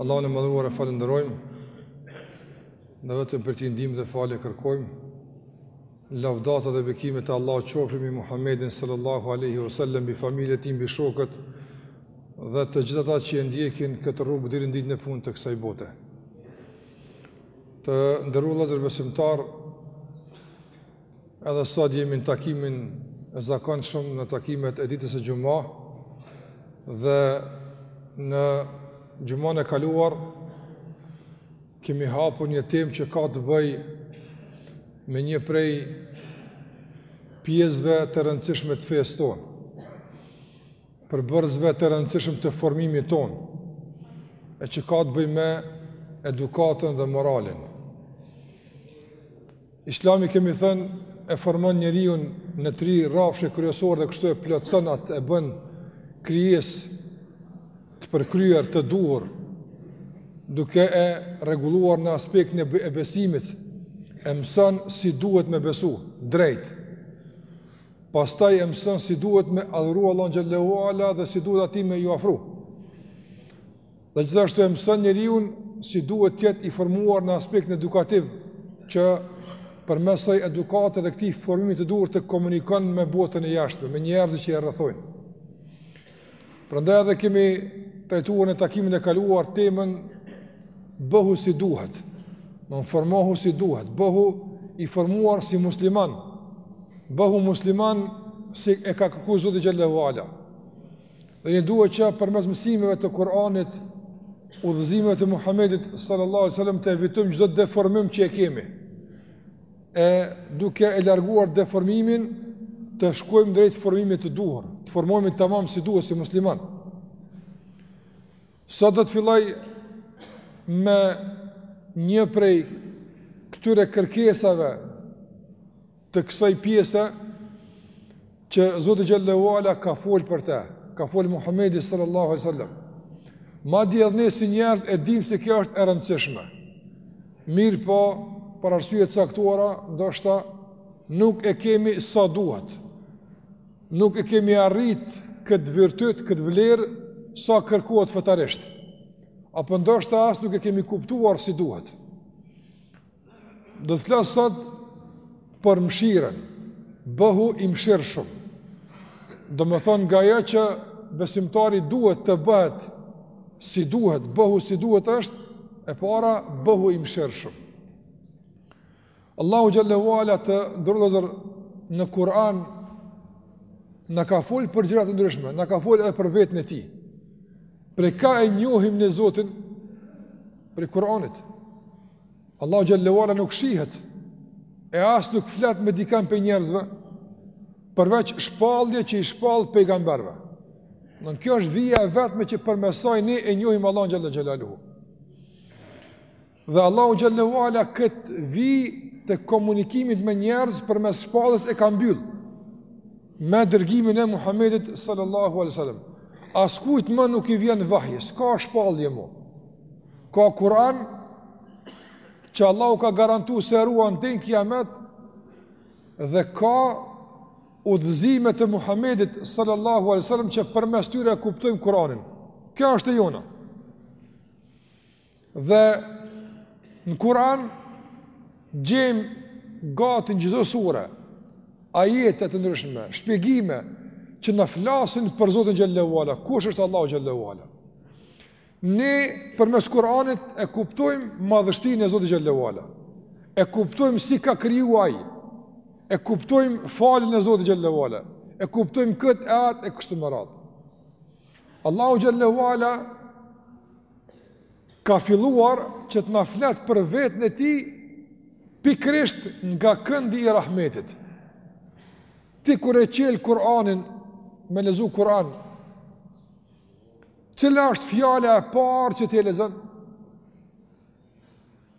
Allahun e Madhëruar e falënderojmë, ne vetëm prej Tij ndihmë dhe falje e kërkojmë, lavdatat dhe bekimet e Allahut qofshin mbi Muhammedin sallallahu aleyhi vësallem, mbi familjen e tij, mbi shokët, dhe të gjithë ata që e ndjekin këtë rrugë deri në ditën e fundit të kësaj bote. Të nderuar vëllezër besimtarë, Edhe sot jemi në takimin e zakonshëm në takimet e ditës së Xhuma dhe në Xhumanë e kaluar kemi hapur një temë që ka të bëjë me një prej pjesëve të rëndësishme të fesë tonë, përbërësve të rëndësishme të formimit tonë, e që ka të bëjë me edukatën dhe moralin. Islami kemi thënë e formon njeriun në tri rrafshe kryesore dhe kështu e plotëson atë e bën krijesë të përkryer të duhur duke e rregulluar në aspektin e besimit e mëson si duhet me besu drejt pastaj e mëson si duhet me adhuru Allahun xhelle ue ala dhe si duhet atij me ju afru Dhe gjithashtu e mëson njeriun si duhet të jetë i formuar në aspektin edukativ që përmes kësaj edukate dhe këtij formimi të duhur të komunikon me botën e jashtme, me njerëzit që e rrethojnë. Prandaj edhe kemi trajtuar në takimin e kaluar temën bëhu si duhet. Domethënë formohu si duhet, bëhu i formuar si musliman. Bëhu musliman si e ka kërku Zoti xhelle ue ala. Dhe ne duhet që përmes mësimeve të Kur'anit, udhëzimeve të Muhamedit sallallahu alaihi wasallam të evitojmë çdo deformim që e kemi. E duke e larguar deformimin, të shkojmë drejt formimit të duhur, të formohemi tamam si duhet si musliman. Sot do të filloj me një prej këtyre kërkesave të kësaj pjese që Zoti Xhelle ue Ala ka folë për te, ka folë Muhammedi sallallahu alai sallam. Madje edhe ne si njerëz e dim se kjo është e rëndësishme. Mirëpo, për arsye të caktuara, ndoshta nuk e kemi sa duhet. Nuk e kemi arrit këtë virtyt, këtë vlerë sa kërkohet fetarisht. Apo ndoshta as nuk e kemi kuptuar si duhet. Do të flas sot për mëshirën. Bëhu i mëshirshëm. Domethënë nga ajo që besimtari duhet të bëhet si duhet, bëhu si duhet është e para bëhu i mëshirshëm. Allahu xhelle ue ala të nderuar në Kur'an na ka fol për gjëra të ndryshme, na ka fol edhe për vetën e tij. Prej ka e njohim ne Zotin prej Kur'anit. Allahu xhelle ue ala nuk shihet e as nuk flet me dikën prej njerëzve përveç shpalljes që i shpall pejgamberëve. Dhe kjo është vija e vetme që përmes saj ne e njohim Allahun xhelle xhelaluhu. Dhe Allahu xhelle ue ala kët vijë të komunikimit me njerëz përmes shpalljes e ka mbyll me dërgimin e Muhamedit sallallahu alaihi wasallam. Askujt më nuk i vjen vahje, s'ka shpallje më. Ka Kur'an që Allahu ka garantuar se ruan deri në Kiamet dhe ka udhëzimet e Muhamedit sallallahu alaihi wasallam që përmes tyre e kuptojmë Kur'anin. Kjo është e jona. Dhe në Kur'an gjejmë gati në çdo sure ajete të ndryshme, shpjegime që na flasin për Zotin xhelle ue ala, kush është Allahu xhelle ue ala. Ne përmes Kur'anit e kuptojmë madhështinë e Zotit xhelle ue ala. E kuptojmë si ka krijuar ai. E kuptojmë faljen e Zotit xhelle ue ala. E kuptojmë këtë e atë e kështu me radhë. Allahu xhelle ue ala ka filluar që të na flet për vetën e tij pikërisht nga këndi i rahmetit. Ti kur e çel Kur'anin me lexu Kur'an, cila është fjala e parë që ti e lexon?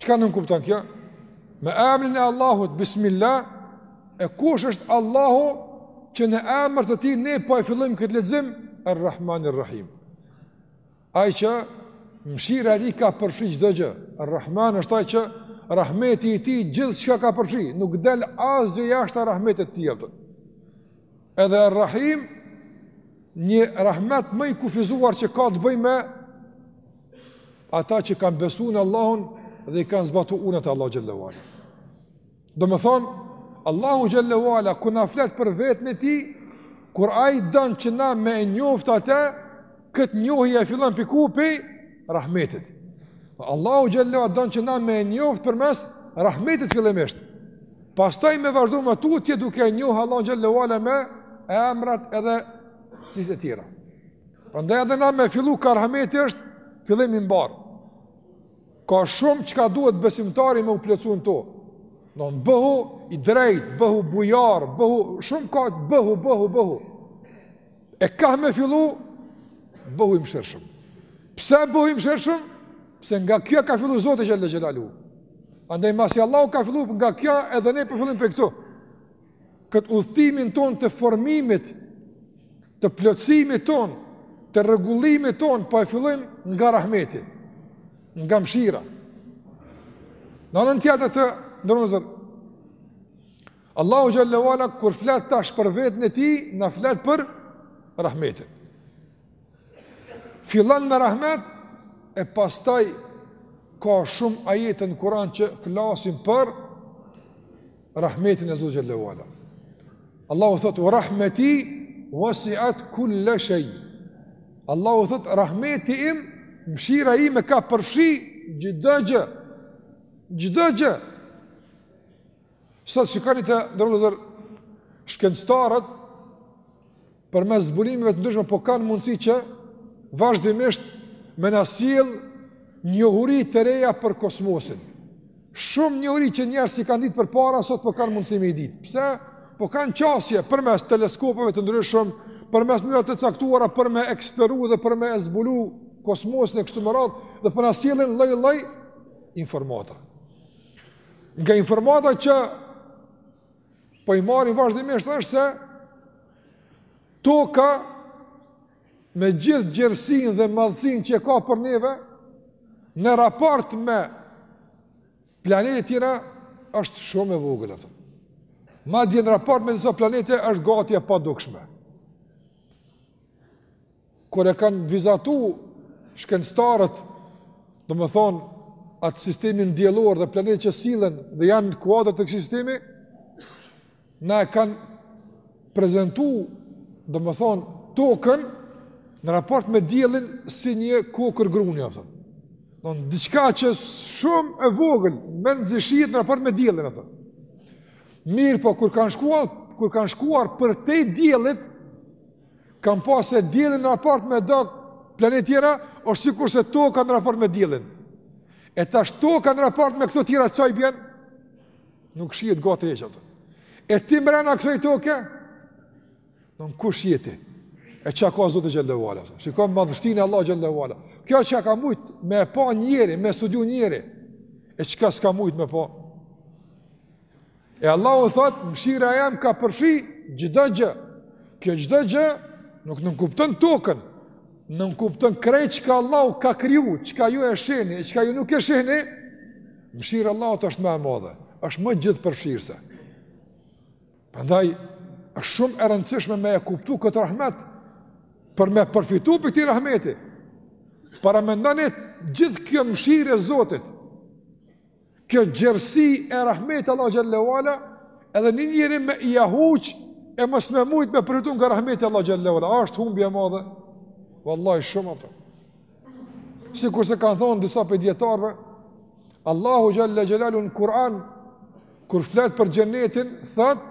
Çka nënkupton kjo? Me emrin e Allahut, bismillah, e kush është Allahu që në emër të tij ne po e fillojmë këtë lexim Ar-Rahman Ar-Rahim. Ai që mëshira e tij ka përfshi çdo gjë. Ar-Rahman është ai që rahmeti i tij gjithçka ka përfshi, nuk del asgjë jashtë rahmetit të tij. Edhe Ar-Rahim një rahmet më i kufizuar që ka të bëjë me ata që kanë besu në Allahun dhe i kanë zbatu urdhnat e Allahut xhelle ue ala. Domethënë Allahu xhelle ue ala kur na flet për vetën e tij, kur ai don që na me e njoft atë, këtë njohje e fillon pikë rahmetit. Allahu xhelle ue ala don që na me e njoft përmes rahmetit fillimisht. Pastaj me vazhdu më tutje duke e njohë Allahun xhelle ue ala me emrat edhe cilësitë tjera. Prandaj edhe na me fillu ka rahmeti është fillim i mbarë. Ka shumëçka duhet besimtari me u plotsu në to. Domethënë bëhu i drejtë, bëhu bujar, bëhu, shumë ka bëhu, bëhu, bëhu. E ka me fillu, bëhu i mëshirshëm. Pse bëhu i mëshirshëm? Pse nga kjo ka fillu Zoti xhel-le xhelaluhu. Andaj masi Allahu ka fillu nga kjo edhe ne po fillojmë prej këtu. Këtë udhëtimin tonë të formimit, të plotësimit tonë, të rregullimit tonë, po e fillojmë nga rahmeti, nga mshira. Në anën tjetër, të nderuar vëllezër, Allahu xhel-le ue ala kur flet tash për veten e tij, na flet për rahmetin. Fillon me rahmet e pastaj ka shumë ajete në Kur'an që flasin për rahmetin e Zotit xhel-le ue ala. Allahu thotë ue rahmeti uesiat kul-le shej. Allahu thotë rahmeti im, mëshira ime ka përfshi çdo gjë. Çdo gjë. Sot shikoni të nderuar vëllezër shkencëtarët përmes zbulimeve të ndryshme po kanë mundësi që vazhdimisht me na sjell njohuri të reja për kosmosin. Shumë njohuri që njerëzit s'i kanë ditë përpara sot po kanë mundësi me i ditë. Pse? Po kanë qasje përmes teleskopeve të ndryshëm, përmes mënyrave të caktuara për me eksploru dhe për me zbulu kosmosin e kështu me radhë dhe po na sjellin lloj-lloj informata. Nga informata që po i marrim vazhdimisht është se toka me gjithë gjerësinë dhe madhësinë që e ka për neve, në raport me planete tjera, është shumë e vogël ato. Madje në raport me disa planete është gati e padukshme. Kur e kanë vizatu shkencëtarët, domethënë, atë sistemin diellor dhe planetet që sillen dhe janë në kuadër të këtij sistemi, na e kanë prezentu, domethënë, tokën në raport me diellin si një kokërr gruni, ja, përton. Domethënë diçka që shumë e vogël, mezi shihet në raport me diellin, përton. Mirëpo, kur kanë shkuar, kur kanë shkuar përtej diellit, Kanë pa se dielli në raport me do planet tjera, është sikurse toka në raport me diellin. E tash toka në raport me këto tjera qaj bjen, nuk shihet gati e qëtë. E ti mrena kësaj toke, në në kush jeti, e çka o Zoti xhel-le ue ala, çka o madhështia e Allahut xhel-le ue ala. Kjo çka ka mujt me pa njeriu, me studiu njeriu, e çka s'ka mujt me pa, E Allahu thot, mshira e jem ka përfshi çdo gjë. Kjo çdo gjë nuk nënkupton tokën, nënkupton krejt çka Allahu ka kriju, çka ju e shihni, çka ju nuk e shihni, mshira Allahut është me e madhe, është më gjithëpërfshirëse. Prandaj, është shumë e rëndësishme me e kuptu këtë rahmet, për me përfitu pej këtij rahmeti, paramendoni gjithë kjo mshirë e Zotit, Kjo gjerësi e rahmetit Allahut xhel-le ue ala, edhe një njëri me e huq, e mos me mujt me përfitu nga rahmeti Allahut xhel-le ue ala, a është humbje e madhe? Vallahi shumë ato. Sikurse kanë thonë disa pej dijetarve, Allahu xhel-le xhelaluhu në Kur'an, kur flet për xhenetin, thotë,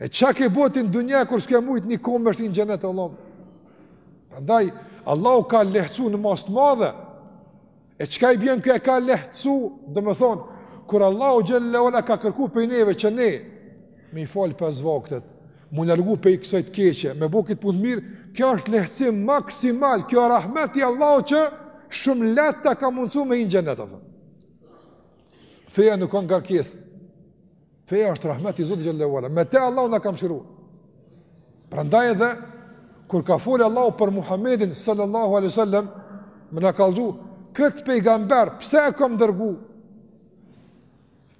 E çka ke bo ti në dunja kur s'ke mujt një komë me shti në xhenet të Allahut? Prandaj, Allahu ka lehtsu në masë të madhe. E çka i bjen që e ka lehtsu, domethonë, kur Allahu xhel-le ue ala ka kërku pej neve që ne, me i falë pesë vaktet, mu largu prej kësaj t'keqe, me bo këtë punë t'mirë, kjo është lehtsim maksimal, kjo rahmet i Allahut që shumë lehtë ta ka mundësu me hi në xhenet. Feja nuk ka ngarkesë, Feja është rahmet i Zotit xhel-le ue ala. Me te Allahu na ka mshiru. Prandaj edhe, kur ka folë Allahu për Muhammedin sallallahu alejhi ue selem, me na kallzu, këtë pejgamber, pse e kam dërgu?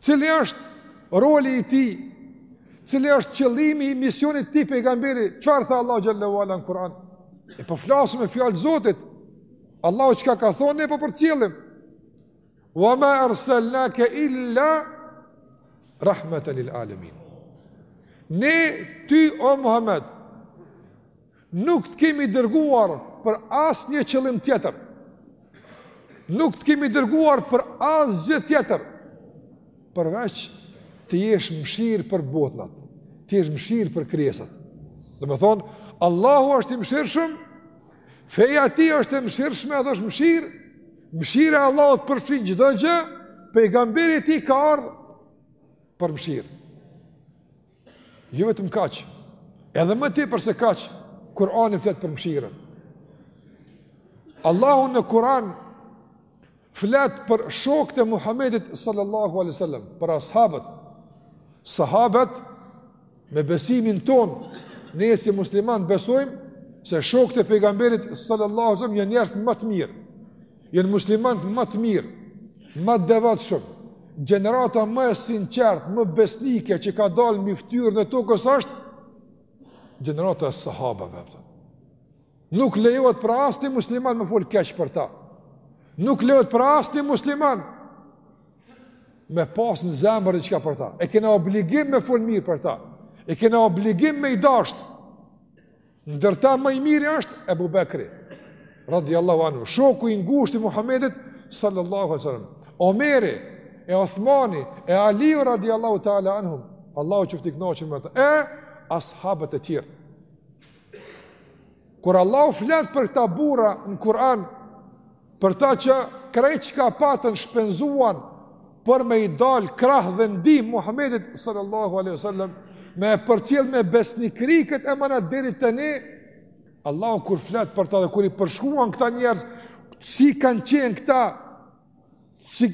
Cili është roli i tij? Cili është qëllimi i misionit t'këtij pejgamberi? Çfarë tha Allahu xhel-le ue ala në Kur'an? E po flasim me fjalë t'Zotit. Allahu çka ka thonë, ne po përcjellim. Wa ma arsalnaka illa rahmatan lil alamin. Ne ty o Muhammed nuk të kemi dërguar për asnjë qëllim tjetër. Nuk të kemi dërguar për asgjë tjetër. Përveç të jesh mshirë për botnat, të jesh mshirë për krijesat. Domethonë, Allahu është i mshirshëm, feja e tij është e mshirshme, edhe është mshirë, Mshira e Allahut përfshin çdo gjë, pejgamberi i tij ka ardh për mshirë. Jo vetëm kaq, edhe më tepër se kaq, Kurani flet për mshirën. Allahu në Kur'an flet për shokët e Muhamedit sallallahu alaihi wasallam, për ashabët. Sahabët Me besimin ton, ne si musliman besojmë se shokët e pejgamberit sallallahu alajhi wasallam janë njerëz ma të mirë. Janë muslimanë ma të mirë, ma të devotshëm. Gjenerata më e sinqertë, më besnike që ka dalë mbi fytyrën e tokës është gjenerata e sahabëve. Nuk lejohet për asnjë musliman me folë keq për ta. Nuk lejohet për asnjë musliman me pas në zemër diçka për ta. E kena obligim me fol mirë për ta. E kena obligim me i dasht. Ndër ta ma i miri është Ebu Bekri. Radiallahu anhu. Shoku i ngushtë i Muhammedit sallallahu sallam. Omeri, e Othmani, e Aliu radiallahu ta'ala anhum. Allahu qoftë i knaqun me ta. E ashabët e tjerë. Kur Allahu flet për këta burra në Kur'an, Për ta që krejt çka patën shpenzuan për me i dal krah dhe ndihmë Muhammedit sallallahu alaihi wasallam me e përcjell me besnikëri këtë emanat deri te ne Allahu kur flet për ta dhe kur i përshkruan këta njerëz si kanë qenë këta si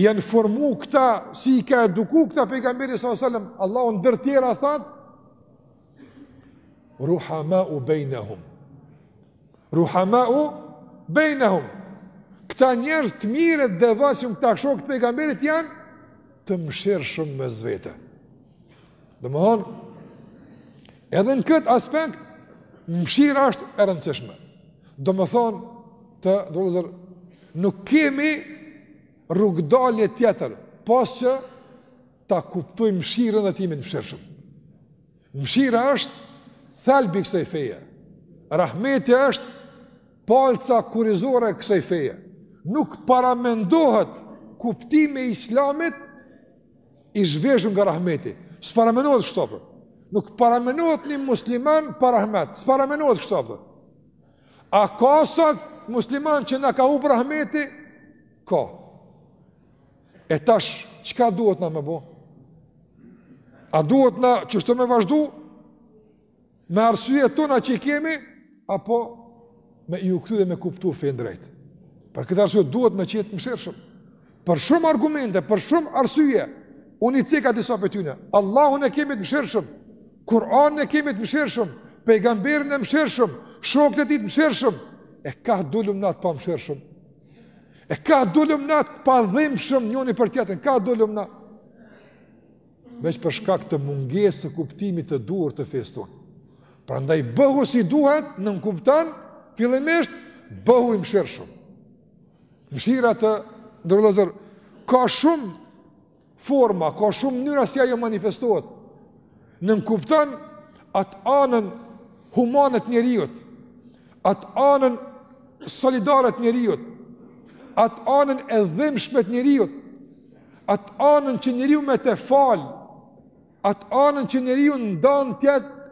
janë formu këta si i ka eduku këta pejgamberi sallallahu alaihi wasallam Allahu ndër tjera thot Ruhamau bejnehum Ruhamau bejnehum Këta njerëz të mirë të devotshëm këta shokë të pejgamberit janë Të mshirshëm mes vete Domethënë Edhe në këtë aspekt Mshira ashtë e rëndësishme Domethënë Vllezër Nuk kemi rrugdalje tjetër Pos që ta kuptojmë mëshirën dhe të jemi të mëshirshëm. Mëshira është thelbi i kësaj feje. Rahmeti është palca kurizore e kësaj feje. Nuk paramendohet kuptimi i Islamit i zhveshur nga rahmeti. S'paramendohet kështu apo? Nuk paramendohet një musliman pa rahmet. S'paramendohet kështu apo? A ka sot musliman që na ka hup rahmeti? Ka. E tash, çka duhet na me bo? A duhet na qështu me vazhdu? Me arsye tona që i kemi? Apo me iu kthy dhe me kuptu fenë drejtë? Për këtë arsye duhet me qenë të mëshirshëm. Për shumë argumente, për shumë arsye, unë i ceka disa prej tyne. Allahun e kemi të mëshirshëm, Kur'anin e kemi të mëshirshëm, pejgamberin e mëshirshëm, shokët e tij të mëshirshëm. E kah dulëm na të pamëshirshëm? E kah dulëm na të padhimshëm njëni për tjetrin, kah dulëm na. Veç për shkak të mungesës së kuptimit të duhur të fesë tonë. Prandaj bëhu si duhet, nënkupton, fillimisht, bëhu i mshirshëm. Mshira, të nderuar vllezër, ka shumë Forma, ka shumë mënyra si ajo manifestohet. Nënkupton atë anën humane të njeriut, atë anën solidare të njeriut, atë anën e dhimshme të njeriut, atë anën që njeriu me të falë, atë anën që njeriu ndan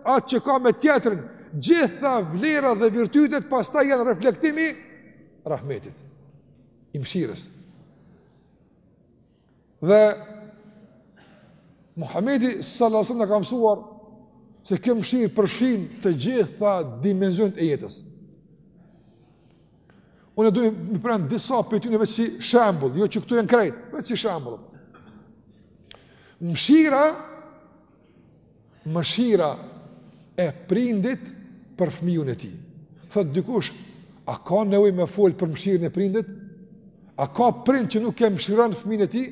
atë që ka me tjetrin, gjitha vlera dhe virtytet pastaj janë reflektim i rahmetit, i mshirës. Dhe Muhamedi sallallahu alaihi wasallam ka mësuar se kjo mëshirë përfshin të gjitha dimensionet e jetës. Unë du me i pru disa prej tyne veç si shembull, jo që këto janë krejt, veç si shembull. Mëshira mëshira e prindit për fëmijën e tij. Thotë dikush, a ka nevojë me fol për mëshirën e prindit? A ka prind që nuk e mëshiron fëmijën e tij?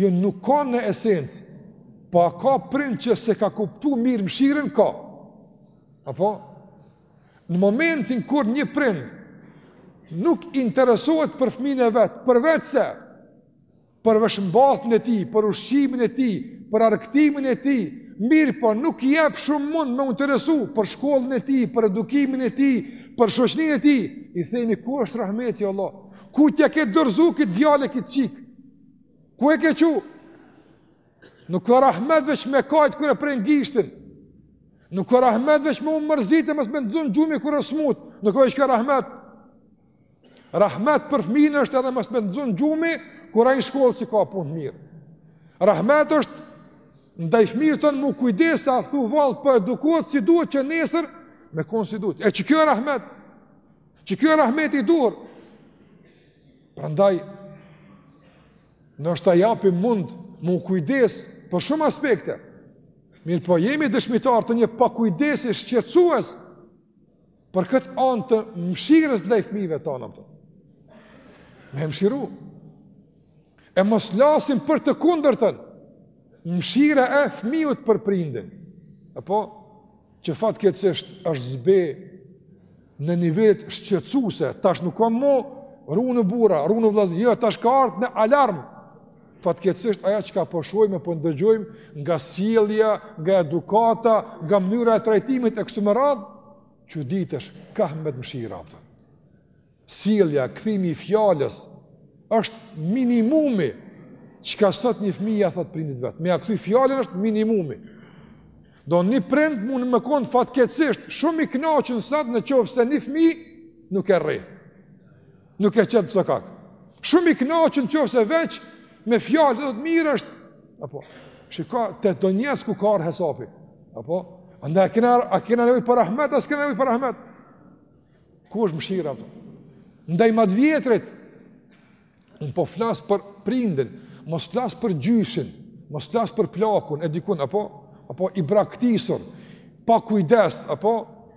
Jo nuk ka në esencë, po a ka prind që s'e ka kuptu mirë mëshirën? Ka. Apo? Në momentin kur një prind nuk interesohet për fëmijën e vet, përveç se, për veshmbathjen e tij, për ushqimin e tij, për argëtimin e tij, mirëpo nuk jep shumë mund me u interesu për shkollën e tij, për edukimin e tij, për shoqninë e tij, i themi ku është rahmeti i Allah? Ku ta ke dorzu kët djalë kët çikë? Ku e ke çu? Nuk ka rahmet veç me kajt kur e pren gishtin. Nuk ka rahmet veç me u mërzit e mos me t'xon gjumi kur ë smut. Nuk ka veç ka rahmet. Rahmet për fëmijën është edhe mos me të xon gjumi kur ai në shkollë s'i ka punët mirë. Rahmet është ndaj fëmijës tonë m'u kujdes a thu vallë po edukohet si duhet që nesër me kon si duhet. E qe ky rahmet? Qe ky rahmet i duhur? Prandaj ndoshta japim mund m'u kujdes për shumë aspekte. Mirëpo jemi dëshmitarë të një pakujdesie shqetsuese për këtë anë të mëshirës ndaj fëmijëve tonë apo. Me e mëshiru. E mos flasim për të kundërtën. Mëshira e fëmijës për prindin. Apo që fatkeqësisht është zbeh në nivele shqetësuese, tash nuk ka mo rrunu burra, rrunu vllazën, jo tash ka ardh në alarm. Fatkeqësisht ajo çka po shohim e po ndëgjojmë nga sjellja, nga edukata, nga mënyra e trajtimit e kështu me radhë, çuditesh ka ka mbet mëshira apo. Sjellja, kthimi i fjalës është minimumi çka sot një fëmijë ja thotë prindit vet. Me ia kthy fjalën është minimumi. Do një prind mund me kon fatkeqësisht shumë i kënaqur sot në qoftë se një fëmijë nuk e rreh. Nuk e qet sokak. Shumë i knaqën qoftë se veç, me fjalë do të mirë është, apo, shiko te donjësi ku ka hesapi, apo, andaj a kena, a kena nevoj për rahmet, a s'kena nevoj për rahmet, ku është mëshira, apo, ndaj ma t'vjetrit, unë po flasë për prindin, mos flasë për gjyshin, mos flasë për plakun, e dikun, apo, apo, i braktisur, pa kujdes, apo,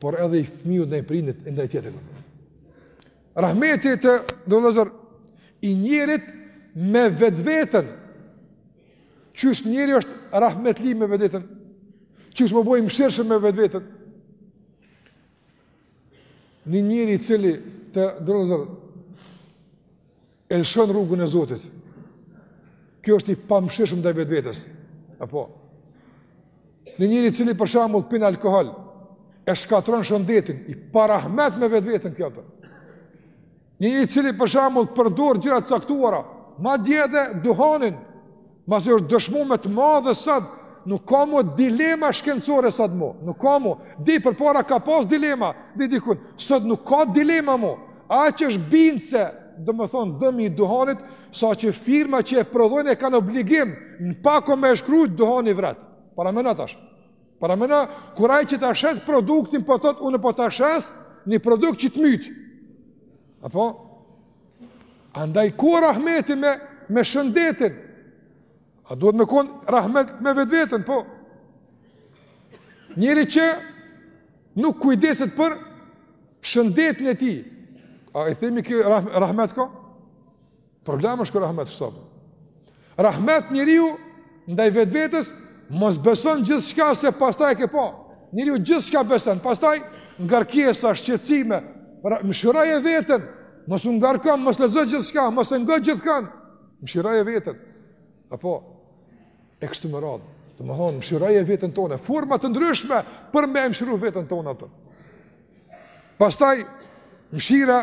por edhe i fëmijës ndaj prindit e ndaj tjetrit. Rahmeti, të nderuar, i njerit me vetveten. Qysh njeri është rahmetli me vetveten? Qysh me bo mëshirshëm me vetveten? Një njeri i cili, të nderuar E lëshon rrugën e Zotit. Ky është i pamëshirshëm ndaj vetvetes. Apo Një njeri i cili për shembull pin alkool, e shkatron shëndetin, i parahmet me vetveten ky apo. Një njeri i cili për shembull përdor gjëra të caktuara, madje edhe duhanin, Masi është dëshmuar me të madhe sot, nuk ka mo dilema shkencore sot mo, nuk ka mo, di përpara ka pas dilema, di dikun, sot nuk ka dilema mo, a që është bindëse, domethënë dëmi i duhanit, sa që firma që e prodhojnë e kanë obligim, në pako me e shkru duhani vret, paramendo tash, paramendo, kur aj që ta shet produktin, po thot, unë po ta shes, një produkt që të myt, apo, Andaj ku rahmeti me me shëndetin? A duhet me kon rahmet me vetveten, po? Njeri që nuk kujdeset për shëndetin e tij. A i themi ky rahmet ka? Problem është ky rahmet shtop. Rahmet njeriu ndaj vetvetes mos beso gjithçka se pastaj e ke pa. Njeriu gjithçka beson, pastaj ngarkesa, shqetësime, mëshiroj veten, mos u ngarko, mos lexo gjithçka, mos e ngo gjithkan. Mëshiroj veten. Apo e kështu me radhë. Domethonë mëshiroj veten tonë, forma të ndryshme për me mëshiru veten tonë atë. Pastaj mëshira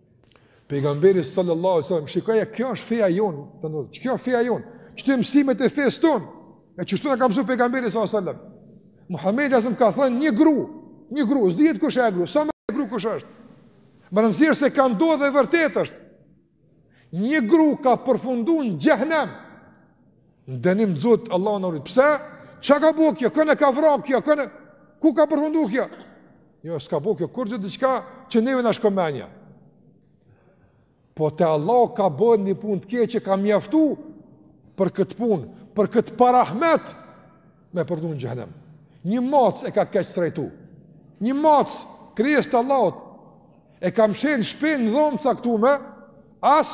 Pejgamberi sallallahu alaihi wasallam, shikoje kjo është feja jon, do të thotë. Kjo është feja jon. Qeto mësimet e fesë ton. E qeshtu na ka mësuar pejgamberi sallallahu alaihi wasallam. Muhamedi asum ka thënë një gru, një gru, s'dihet kush është ajo gru, s'a me gru kush është. Me rëndësi se ka ndodhur dhe vërtet është. Një gru ka përfunduar në xhenem. Dënim Zot Allahu na rujt. Pse? Çka ka bo kjo? Kënë ka vra kjo? Kënë ku ka përfunduar kjo? Jo, s'ka bo kjo, kurgjë diçka që neve na shkon menja. Po te Allahu ka bo një punë të keqe, ka mjaftu për këtë punë, për këtë pa rahmet me përfundu në xhehenem. Një macë e ka keqtrajtu. Një macë, krijesë të Allahut, e ka mshel n'shpi, në dhomë t'caktume, as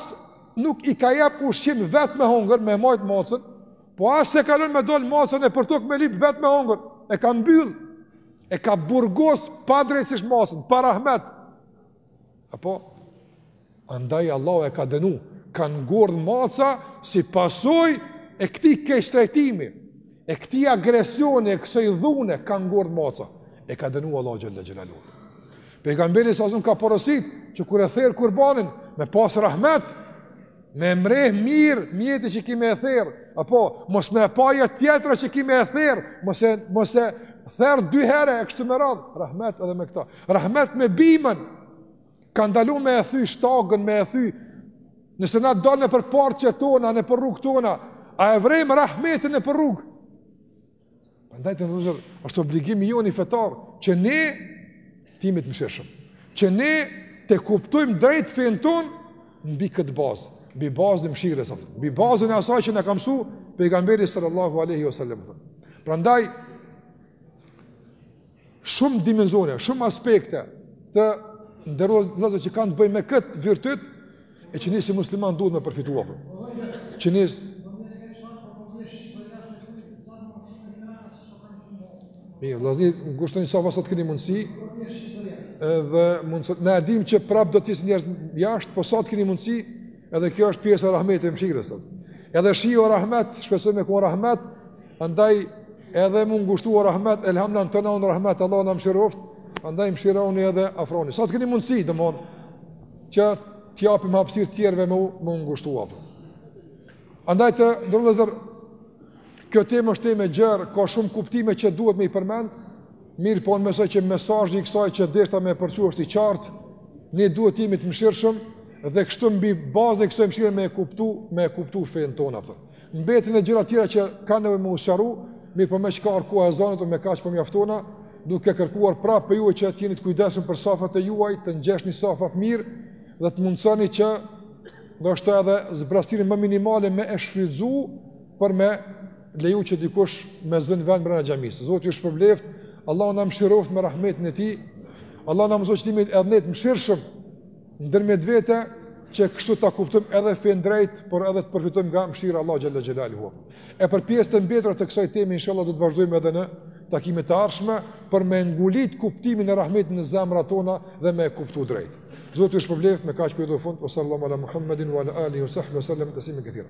nuk i ka jep ushqim vetë me hongër, me e majtë macën, Po as s'e ka lon me dol macën e për tokë me lyp vetë me hongër, e ka mbyll, e ka burgos padrejtësisht macën, pa rahmet. Apo, andaj Allahu e ka denu, ka ngordh maca si pasojë e këtij keqtrajtimi, e këtij agresioni, e kësoj dhune, ka ngordh maca. E ka denu Allahu Xhelle Xhelaluhu. Pejgamberi salallahu alejhi selem ka porosit, që kur e ther kurbanin, me pas rahmet, Me mreh mirë mjetin që ki me e therë, apo mos me pa ajo tjetra që ki me e therë, mos e, mos e therë dy herë e kështu me radhë, rahmet edhe me këta. Rahmet me bimën, ka ndalu me e thy shtagën, me e thy, nëse na dalë nëpër parqe tona, nëpër rrugë tona, a e vrejmë rahmetin nëpër rrugë? Prandaj të nderuar vëllezër është obligim i joni fetar që ne t'jemi t'mëshirshëm. Që ne ta kuptojmë drejt fenë tonë mbi këtë bazë, mbi bazën e mëshirës, mbi bazën e asaj që na ka mësuar pejgamberi sallallahu alaihi wasallam. Prandaj Shumë dimensione, shumë aspekte të nderuar vëllezër që kanë të bëjnë me këtë virtyt, e që ne si muslimanë duhet me përfitu. Që ne si... Mirë, vëllezër, ngushtoni safat sa t'keni mundësi, edhe mundësisht, ne e dim që prapë do t'jesin njerëz jashtë, po sa të keni mundësi, Edhe kjo është pjesë e rahmetit të mëshirës. Edhe shiu o rahmet, shpresoj me kon rahmet, andaj edhe me u ngushtu rahmet, elhamdulilah të tana on rahmet, Allahu na mëshiroftë, andaj mëshironi edhe afronu. Sa të keni mundësi, domethënë që t'i japim hapësirë të tjerëve me u ngushtu. Andaj të nderuar vëllezër Kjo temë është temë e gjerë, ka shumë kuptime që duhet me i përmend, mirëpo besoj që mesazhi i kësaj që deshta me e përçu është i qartë, ne duhet të jemi të mëshirshëm dhe kështu mbi bazën e kësaj mëshire me e kuptu, me e kuptu fenë tonë. Mbetën edhe gjëra tjera që kanë me u sqaru, mirëpo meqë ka ardh koha e ezanit, me kaq po mjaftona, duke kërkuar prapë prej juve që t'jeni të kujdesshëm për safat e juaja, të ngjeshni safat mirë dhe të mundoheni që edhe zbrazëtirën më minimale me e shfrytëzu për me leju, që dikush me zënë vend brenda xhamisë. Zoti ju shpërbleft, Allahu na mëshiroftë me rahmetin e tij. Allahu na mësoftë që të jemi edhe ne të mëshirshëm ndërmjet vete që kështu ta kuptojmë edhe fenë drejt, por edhe të përfitojmë nga mëshira e Allahut xhel-le xhelaluhu. E për pjesën e mbetur të kësaj teme inshallah do të vazhdojmë edhe në takime të ardhshme për me ngulit kuptimin e rahmetit në zemrat tona dhe me kuptu drejt. Zoti ju shpërbleft me kaq përfundoj, sallallahu ala muhammedin wa ala alihi wa sahbihi sallam taslima katira.